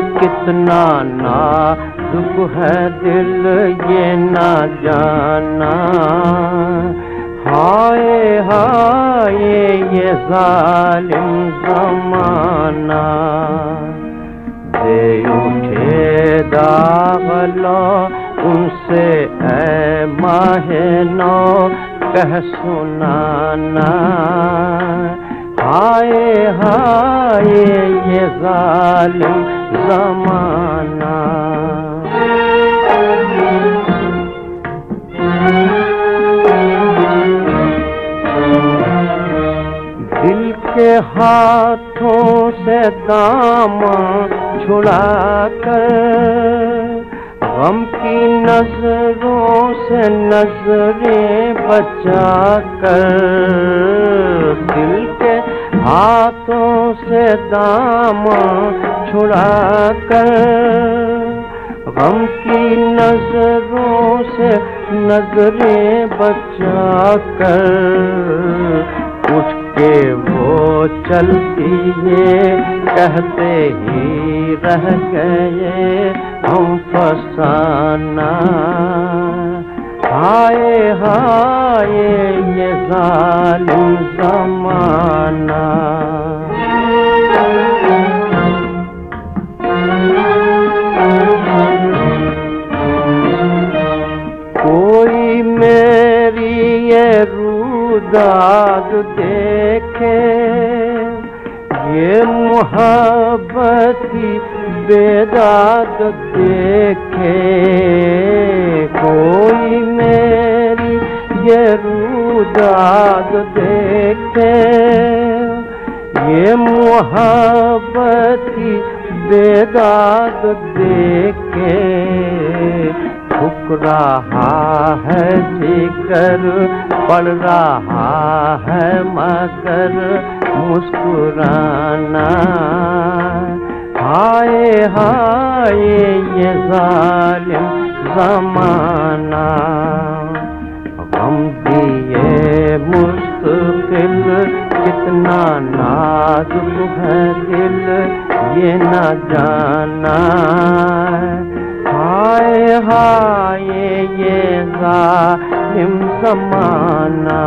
कितना नाजुक है दिल ये ना जाना। हाय हाय, ये जालिम जमाना। दे उठे दागलो उनसे ऐ माहे नो, कह सुनाना। हाय हाय, ये जालिम जमाना। दिल के हाथों से दाम छुड़ा कर गम की नज़रों से नज़रें बचा कर दिल हाथों से दाम छुड़ा कर गम की नज़रों से नज़रें बचा कर उठ के वो चलती है कहते ही रह गए हम फसाना। हाय हाय ये जालिम रुदाद देखे, ये मोहब्बती बेदाद देखे। कोई मेरी ये रुदाद देखे, ये मोहब्बती बेदाद देखे। ठुक रहा है जिकर पड़ रहा है मगर मुस्कुराना। हाय हाय, ये जालिम जमाना। गम दिए मुस्तकिल कितना नाजुक है दिल, ये ना जाना। हिम समाना।